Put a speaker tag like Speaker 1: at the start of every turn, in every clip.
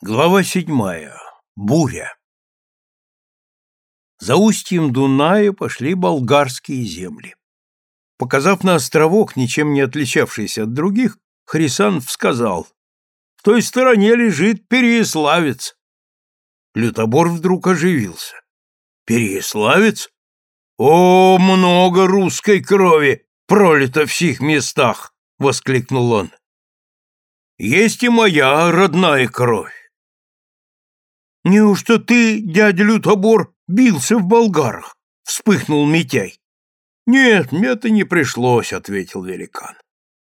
Speaker 1: Глава седьмая. Буря. За устьем Дуная пошли болгарские земли. Показав на островок, ничем не отличавшийся от других, Хрисанов сказал, «В той стороне лежит Переяславец». Лютобор вдруг оживился. «Переяславец? О, много русской крови пролито в сих местах!» — воскликнул он. «Есть и моя родная кровь. «Неужто ты, дядя Лютобор, бился в болгарах?» — вспыхнул Митяй. «Нет, мне-то не пришлось», — ответил великан.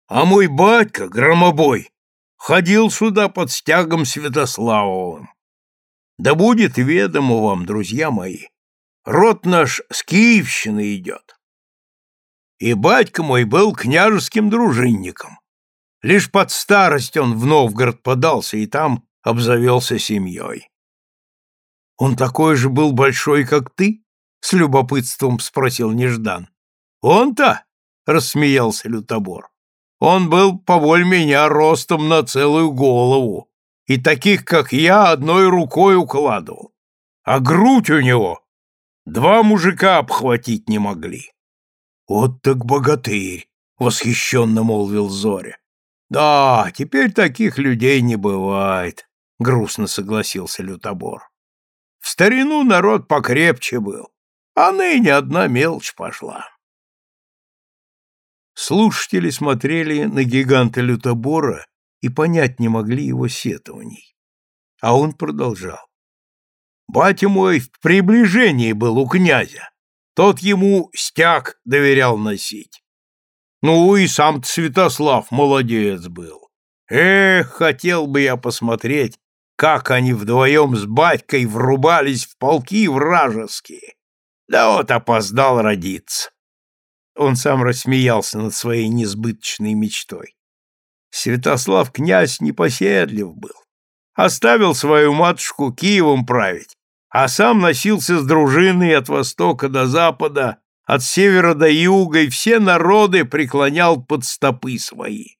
Speaker 1: «А мой батька, громобой, ходил сюда под стягом Святославовым. Да будет ведомо вам, друзья мои, род наш с Киевщины идет. И батька мой был княжеским дружинником. Лишь под старость он в Новгород подался и там обзавелся семьей. Он такой же был большой, как ты? С любопытством спросил Неждан. Он-то? Рассмеялся Лютобор. Он был поволь меня ростом на целую голову, и таких, как я, одной рукой укладывал. А грудь у него два мужика обхватить не могли. Вот так богатырь, восхищенно молвил Зоря. Да, теперь таких людей не бывает, грустно согласился Лютобор. В старину народ покрепче был, а ныне одна мелочь пошла. Слушатели смотрели на гиганта лютобора и понять не могли его сетований. А он продолжал. Батя мой в приближении был у князя. Тот ему стяг доверял носить. Ну и сам Святослав молодец был. Эх, хотел бы я посмотреть, как они вдвоем с батькой врубались в полки вражеские. Да вот опоздал родиться. Он сам рассмеялся над своей несбыточной мечтой. Святослав князь непоседлив был. Оставил свою матушку Киевом править, а сам носился с дружиной от востока до запада, от севера до юга, и все народы преклонял под стопы свои.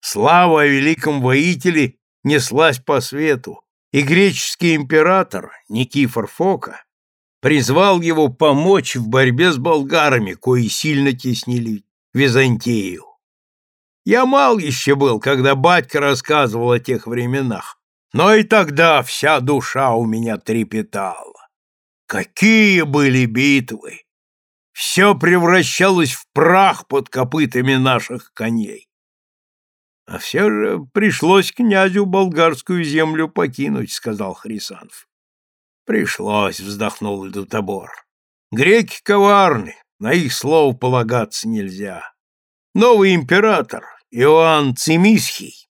Speaker 1: Слава о великом воителе неслась по свету, и греческий император Никифор Фока призвал его помочь в борьбе с болгарами, кои сильно теснили Византию. Я мал еще был, когда батька рассказывал о тех временах, но и тогда вся душа у меня трепетала. Какие были битвы! Все превращалось в прах под копытами наших коней. А все же пришлось князю болгарскую землю покинуть, сказал Хрисанов. Пришлось, вздохнул Лютобор. Греки коварны, на их слово полагаться нельзя. Новый император, Иоанн Цимисхий,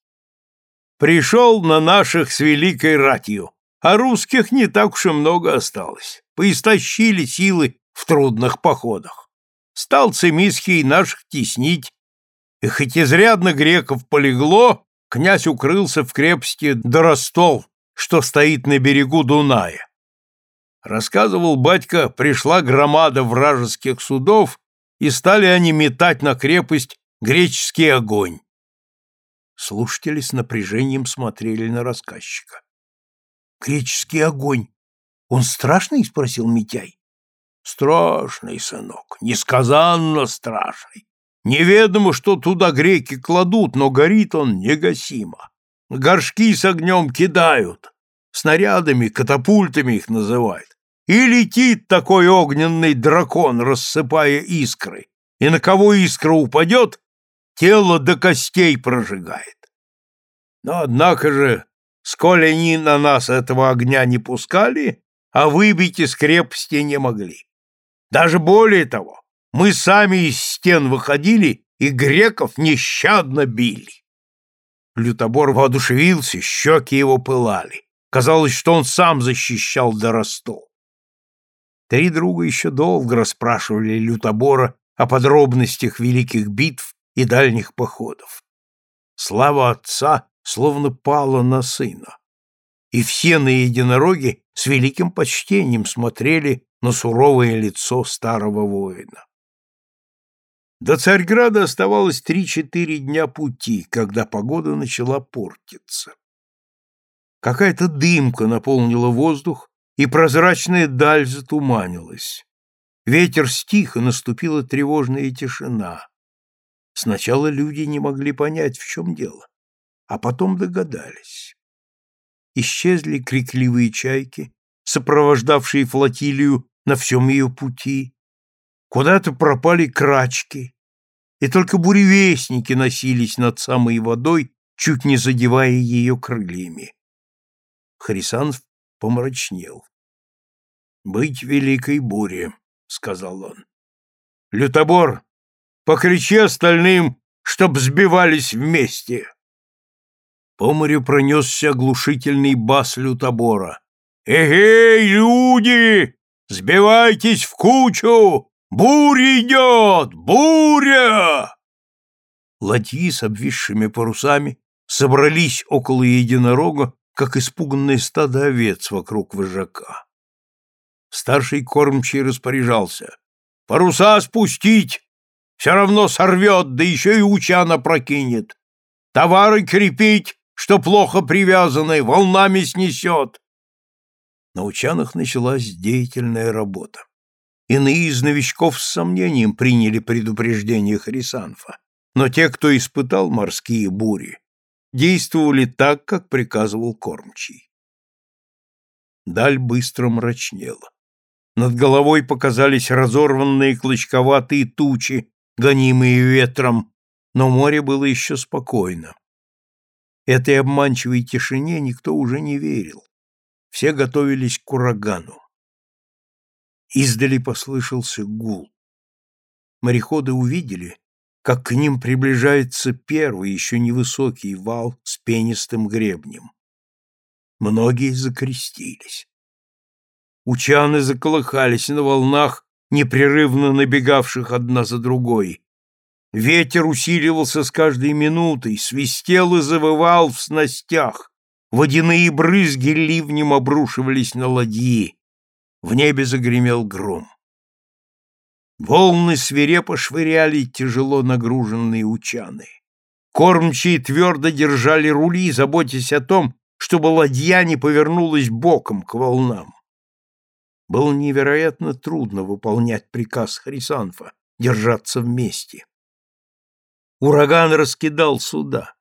Speaker 1: пришел на наших с великой ратью, а русских не так уж и много осталось. Поистощили силы в трудных походах. Стал Цимисхий наших теснить и хоть изрядно греков полегло, князь укрылся в крепости Доростол, что стоит на берегу Дуная. Рассказывал батька, пришла громада вражеских судов, и стали они метать на крепость греческий огонь. Слушатели с напряжением смотрели на рассказчика. «Греческий огонь! Он страшный?» — спросил Митяй. «Страшный, сынок, несказанно страшный. Неведомо, что туда греки кладут, но горит он негасимо. Горшки с огнем кидают, снарядами, катапультами их называют. И летит такой огненный дракон, рассыпая искры, и на кого искра упадет, тело до костей прожигает. Но однако же, сколь они на нас этого огня не пускали, а выбить из крепости не могли. Даже более того, мы сами из стен выходили и греков нещадно били. Лютобор воодушевился, щеки его пылали. Казалось, что он сам защищал Доростол. Три друга еще долго расспрашивали Лютобора о подробностях великих битв и дальних походов. Слава отца словно пала на сына, и все на единороге с великим почтением смотрели на суровое лицо старого воина. До Царьграда оставалось три-четыре дня пути, когда погода начала портиться. Какая-то дымка наполнила воздух, и прозрачная даль затуманилась. Ветер стих, и наступила тревожная тишина. Сначала люди не могли понять, в чем дело, а потом догадались. Исчезли крикливые чайки, сопровождавшие флотилию на всем ее пути. Куда-то пропали крачки, и только буревестники носились над самой водой, чуть не задевая ее крыльями. Хрисанов помрачнел. «Быть великой буре», — сказал он. «Лютобор, покричи остальным, чтоб сбивались вместе!» По морю пронесся оглушительный бас лютобора. «Эгей, люди! Сбивайтесь в кучу! Буря идет! Буря!» Ладьи с обвисшими парусами собрались около единорога, как испуганное стадо овец вокруг вожака. Старший кормчий распоряжался. «Паруса спустить! Все равно сорвет, да еще и учана прокинет. Товары крепить, что плохо привязаны, волнами снесет!» На учанах началась деятельная работа. Иные из новичков с сомнением приняли предупреждение Хрисанфа, но те, кто испытал морские бури, действовали так, как приказывал кормчий. Даль быстро мрачнела. Над головой показались разорванные клочковатые тучи, гонимые ветром, но море было еще спокойно. Этой обманчивой тишине никто уже не верил. Все готовились к урагану. Издали послышался гул. Мореходы увидели, как к ним приближается первый, еще невысокий вал с пенистым гребнем. Многие закрестились. Учаны заколыхались на волнах, непрерывно набегавших одна за другой. Ветер усиливался с каждой минутой, свистел и завывал в снастях. Водяные брызги ливнем обрушивались на ладьи. В небе загремел гром. Волны свирепо швыряли тяжело нагруженные учаны. Кормчие твердо держали рули, заботясь о том, чтобы ладья не повернулась боком к волнам. Было невероятно трудно выполнять приказ Хрисанфа держаться вместе. Ураган раскидал суда,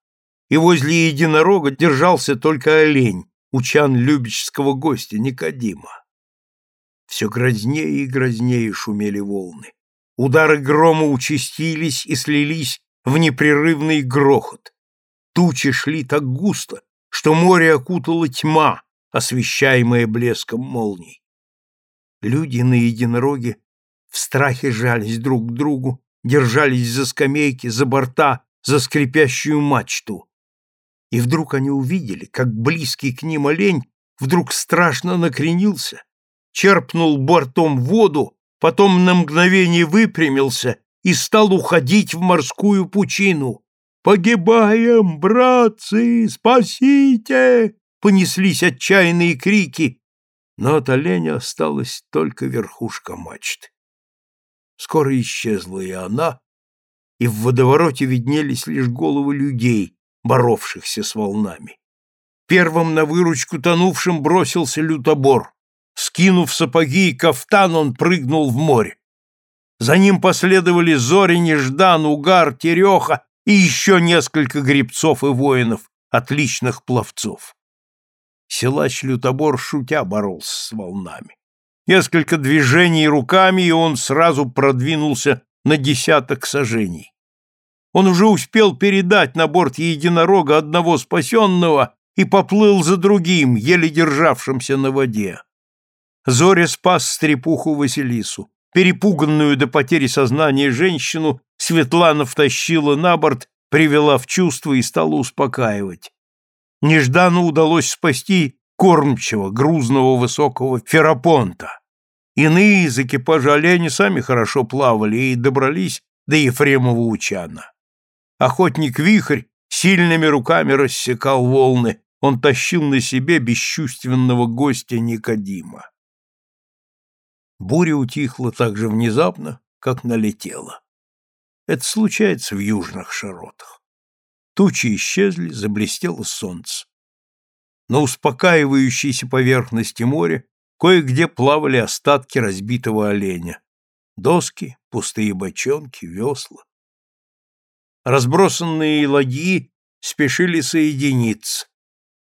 Speaker 1: и возле единорога держался только олень, учан любического гостя Никодима. Все грознее и грознее шумели волны. Удары грома участились и слились в непрерывный грохот. Тучи шли так густо, что море окутала тьма, освещаемая блеском молний. Люди на единороге в страхе жались друг к другу, держались за скамейки, за борта, за скрипящую мачту. И вдруг они увидели, как близкий к ним олень вдруг страшно накренился, черпнул бортом воду, потом на мгновение выпрямился и стал уходить в морскую пучину. «Погибаем, братцы! Спасите!» Понеслись отчаянные крики, но от оленя осталась только верхушка мачты. Скоро исчезла и она, и в водовороте виднелись лишь головы людей, боровшихся с волнами. Первым на выручку тонувшим бросился лютобор. Скинув сапоги и кафтан, он прыгнул в море. За ним последовали Зори, Неждан, Угар, Тереха и еще несколько гребцов и воинов, отличных пловцов. Силач Лютобор шутя боролся с волнами. Несколько движений руками, и он сразу продвинулся на десяток сажений. Он уже успел передать на борт единорога одного спасенного и поплыл за другим, еле державшимся на воде. Зоря спас стрепуху Василису. Перепуганную до потери сознания женщину Светлана втащила на борт, привела в чувство и стала успокаивать. Нежданно удалось спасти кормчего, грузного высокого ферапонта. Иные из экипажа оленя сами хорошо плавали и добрались до Ефремова учана. Охотник Вихрь сильными руками рассекал волны, он тащил на себе бесчувственного гостя Никодима. Буря утихла так же внезапно, как налетела. Это случается в южных широтах. Тучи исчезли, заблестело солнце. На успокаивающейся поверхности моря кое-где плавали остатки разбитого оленя. Доски, пустые бочонки, весла. Разбросанные ладьи спешили соединиться.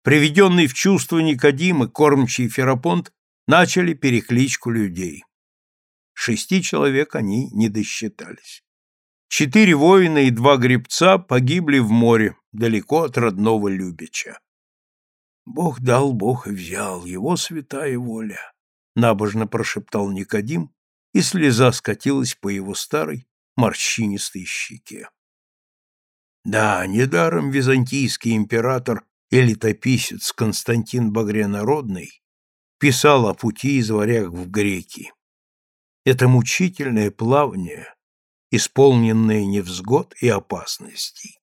Speaker 1: Приведенный в чувство Никодим и кормчий Ферапонт начали перекличку людей. Шести человек они не досчитались. Четыре воина и два гребца погибли в море, далеко от родного Любича. Бог дал, Бог и взял, его святая воля, набожно прошептал Никодим, и слеза скатилась по его старой морщинистой щеке. Да, недаром византийский император и летописец Константин Багрянародный писал о пути из варяг в греки. Это мучительное плавание, исполненное невзгод и опасностей.